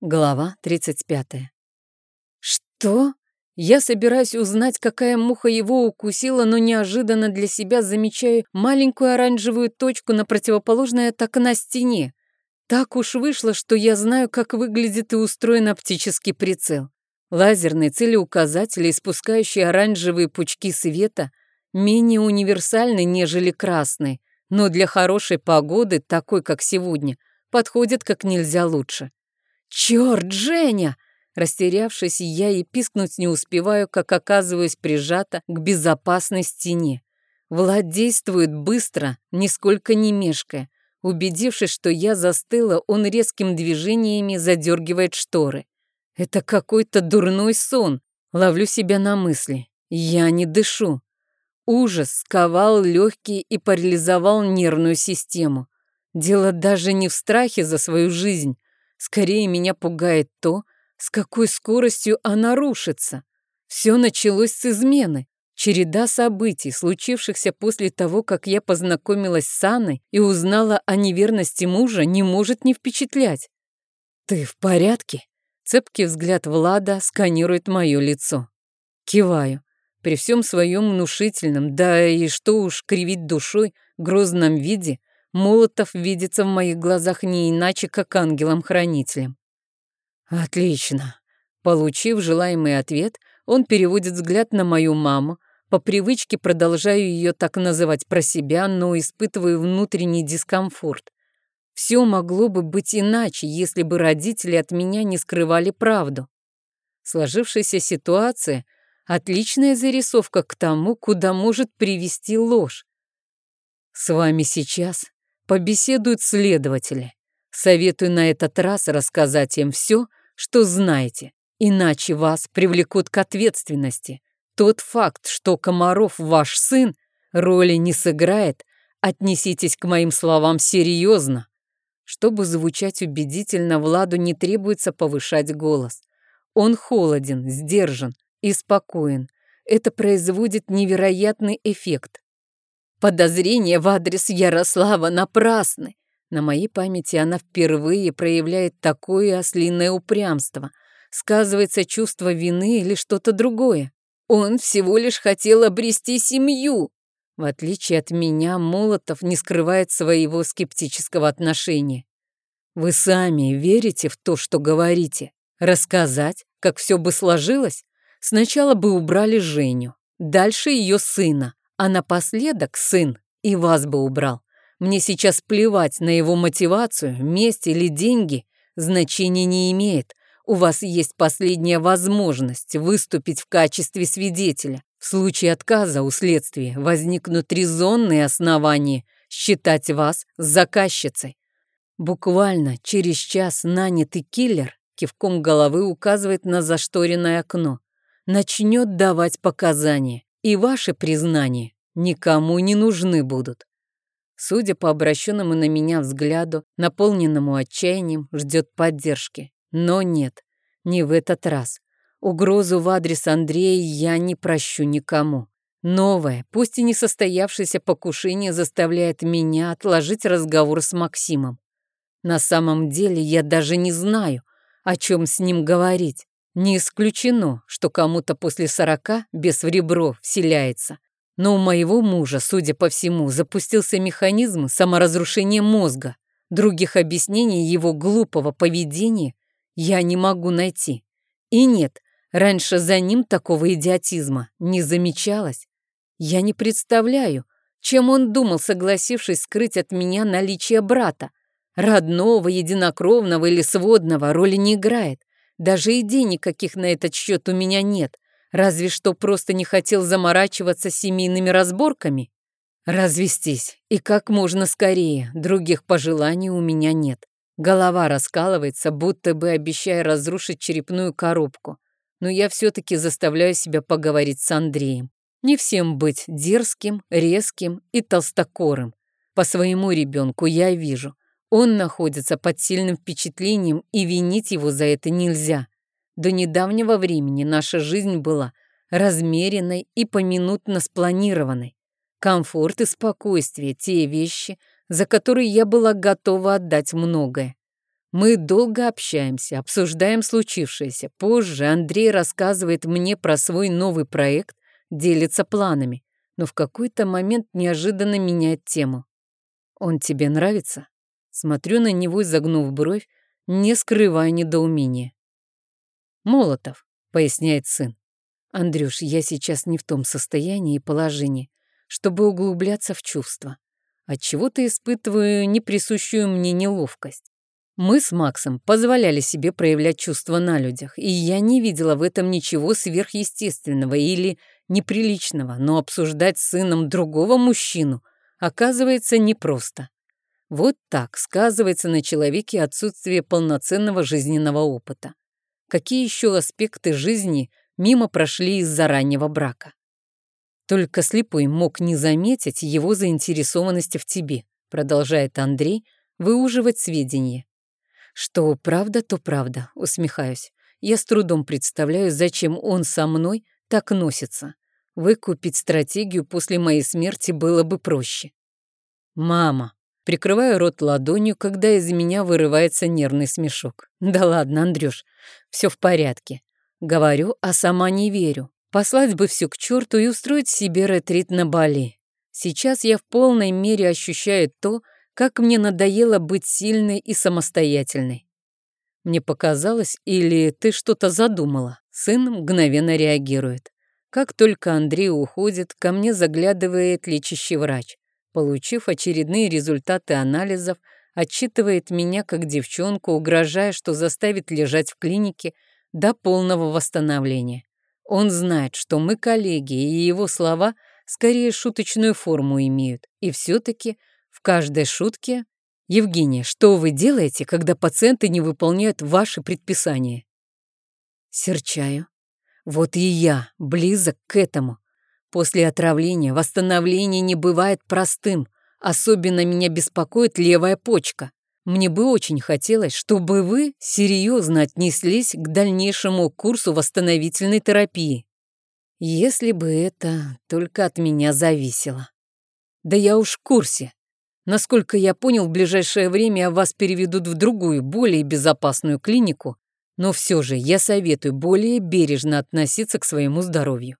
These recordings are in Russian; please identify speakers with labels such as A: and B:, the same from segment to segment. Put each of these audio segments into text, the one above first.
A: Глава 35. Что? Я собираюсь узнать, какая муха его укусила, но неожиданно для себя замечаю маленькую оранжевую точку на противоположной от окна стене. Так уж вышло, что я знаю, как выглядит и устроен оптический прицел. Лазерные целеуказатели, испускающие оранжевые пучки света, менее универсальны, нежели красные, но для хорошей погоды, такой как сегодня, подходят как нельзя лучше. «Черт, Женя!» Растерявшись, я и пискнуть не успеваю, как оказываюсь прижата к безопасной стене. Влад действует быстро, нисколько не мешкая. Убедившись, что я застыла, он резким движениями задергивает шторы. Это какой-то дурной сон. Ловлю себя на мысли. Я не дышу. Ужас сковал легкие и парализовал нервную систему. Дело даже не в страхе за свою жизнь, Скорее меня пугает то, с какой скоростью она рушится. Все началось с измены. Череда событий, случившихся после того, как я познакомилась с Анной и узнала о неверности мужа, не может не впечатлять. «Ты в порядке?» Цепкий взгляд Влада сканирует мое лицо. Киваю. При всем своем внушительном, да и что уж кривить душой, грозном виде, Молотов видится в моих глазах не иначе, как ангелом-хранителем. Отлично. Получив желаемый ответ, он переводит взгляд на мою маму, по привычке продолжаю ее так называть про себя, но испытываю внутренний дискомфорт. Все могло бы быть иначе, если бы родители от меня не скрывали правду. Сложившаяся ситуация — отличная зарисовка к тому, куда может привести ложь. С вами сейчас побеседуют следователи. Советую на этот раз рассказать им все, что знаете, иначе вас привлекут к ответственности. Тот факт, что Комаров ваш сын, роли не сыграет, отнеситесь к моим словам серьезно. Чтобы звучать убедительно, Владу не требуется повышать голос. Он холоден, сдержан и спокоен. Это производит невероятный эффект. Подозрения в адрес Ярослава напрасны. На моей памяти она впервые проявляет такое ослиное упрямство. Сказывается чувство вины или что-то другое. Он всего лишь хотел обрести семью. В отличие от меня, Молотов не скрывает своего скептического отношения. Вы сами верите в то, что говорите? Рассказать, как все бы сложилось? Сначала бы убрали Женю, дальше ее сына, а напоследок сын и вас бы убрал. Мне сейчас плевать на его мотивацию, месть или деньги. Значения не имеет. У вас есть последняя возможность выступить в качестве свидетеля. В случае отказа у следствия возникнут резонные основания считать вас заказчицей. Буквально через час нанятый киллер кивком головы указывает на зашторенное окно. Начнет давать показания и ваши признания никому не нужны будут. Судя по обращенному на меня взгляду, наполненному отчаянием, ждет поддержки. Но нет, не в этот раз. Угрозу в адрес Андрея я не прощу никому. Новое, пусть и не состоявшееся покушение заставляет меня отложить разговор с Максимом. На самом деле я даже не знаю, о чем с ним говорить. Не исключено, что кому-то после сорока без в ребро вселяется. Но у моего мужа, судя по всему, запустился механизм саморазрушения мозга. Других объяснений его глупого поведения я не могу найти. И нет, раньше за ним такого идиотизма не замечалось. Я не представляю, чем он думал, согласившись скрыть от меня наличие брата. Родного, единокровного или сводного роли не играет. Даже идей никаких на этот счет у меня нет. Разве что просто не хотел заморачиваться семейными разборками. Развестись. И как можно скорее. Других пожеланий у меня нет. Голова раскалывается, будто бы обещая разрушить черепную коробку. Но я все-таки заставляю себя поговорить с Андреем. Не всем быть дерзким, резким и толстокорым. По своему ребенку я вижу. Он находится под сильным впечатлением, и винить его за это нельзя. До недавнего времени наша жизнь была размеренной и поминутно спланированной. Комфорт и спокойствие – те вещи, за которые я была готова отдать многое. Мы долго общаемся, обсуждаем случившееся. Позже Андрей рассказывает мне про свой новый проект, делится планами, но в какой-то момент неожиданно меняет тему. «Он тебе нравится?» Смотрю на него, загнув бровь, не скрывая недоумения. «Молотов», — поясняет сын. «Андрюш, я сейчас не в том состоянии и положении, чтобы углубляться в чувства. Отчего-то испытываю неприсущую мне неловкость. Мы с Максом позволяли себе проявлять чувства на людях, и я не видела в этом ничего сверхъестественного или неприличного, но обсуждать с сыном другого мужчину оказывается непросто. Вот так сказывается на человеке отсутствие полноценного жизненного опыта. Какие еще аспекты жизни мимо прошли из-за раннего брака? Только слепой мог не заметить его заинтересованности в тебе, продолжает Андрей выуживать сведения. Что правда, то правда, усмехаюсь. Я с трудом представляю, зачем он со мной так носится. Выкупить стратегию после моей смерти было бы проще. Мама. Прикрываю рот ладонью, когда из меня вырывается нервный смешок. Да ладно, Андрюш, все в порядке. Говорю, а сама не верю. Послать бы все к черту и устроить себе ретрит на Бали. Сейчас я в полной мере ощущаю то, как мне надоело быть сильной и самостоятельной. Мне показалось, или ты что-то задумала? Сын мгновенно реагирует. Как только Андрей уходит, ко мне заглядывает лечащий врач получив очередные результаты анализов, отчитывает меня как девчонку, угрожая, что заставит лежать в клинике до полного восстановления. Он знает, что мы коллеги, и его слова скорее шуточную форму имеют. И все-таки в каждой шутке «Евгения, что вы делаете, когда пациенты не выполняют ваши предписания?» Серчаю. Вот и я близок к этому. После отравления восстановление не бывает простым. Особенно меня беспокоит левая почка. Мне бы очень хотелось, чтобы вы серьезно отнеслись к дальнейшему курсу восстановительной терапии. Если бы это только от меня зависело. Да я уж в курсе. Насколько я понял, в ближайшее время вас переведут в другую, более безопасную клинику, но все же я советую более бережно относиться к своему здоровью.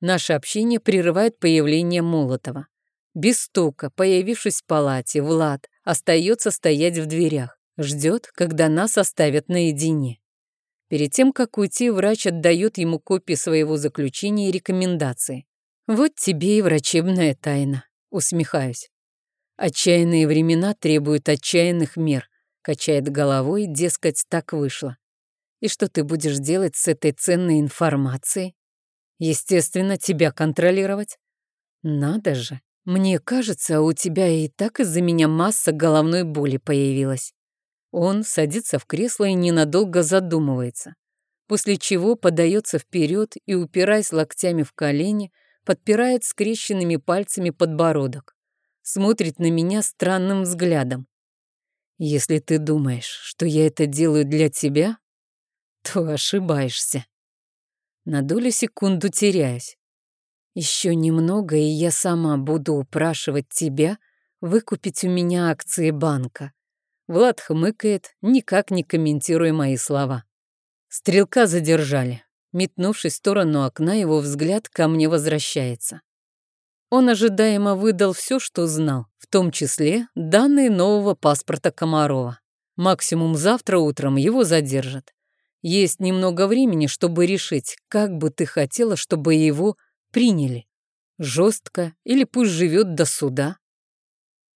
A: Наше общение прерывает появление Молотова. Без стука, появившись в палате, Влад остается стоять в дверях, ждет, когда нас оставят наедине. Перед тем, как уйти, врач отдает ему копии своего заключения и рекомендации. «Вот тебе и врачебная тайна», — усмехаюсь. «Отчаянные времена требуют отчаянных мер», — качает головой, дескать, так вышло. «И что ты будешь делать с этой ценной информацией?» Естественно, тебя контролировать. Надо же. Мне кажется, у тебя и так из-за меня масса головной боли появилась. Он садится в кресло и ненадолго задумывается, после чего подается вперед и, упираясь локтями в колени, подпирает скрещенными пальцами подбородок. Смотрит на меня странным взглядом. Если ты думаешь, что я это делаю для тебя, то ошибаешься. На долю секунду теряюсь. Еще немного, и я сама буду упрашивать тебя выкупить у меня акции банка. Влад хмыкает, никак не комментируя мои слова. Стрелка задержали. Метнувшись в сторону окна, его взгляд ко мне возвращается. Он ожидаемо выдал все, что знал, в том числе данные нового паспорта Комарова. Максимум завтра утром его задержат. Есть немного времени, чтобы решить, как бы ты хотела, чтобы его приняли. Жестко или пусть живет до суда.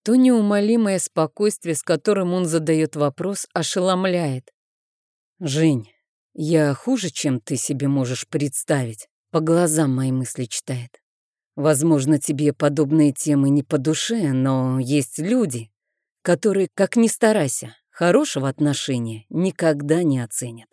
A: То неумолимое спокойствие, с которым он задает вопрос, ошеломляет. «Жень, я хуже, чем ты себе можешь представить», по глазам мои мысли читает. Возможно, тебе подобные темы не по душе, но есть люди, которые, как ни старайся, хорошего отношения никогда не оценят.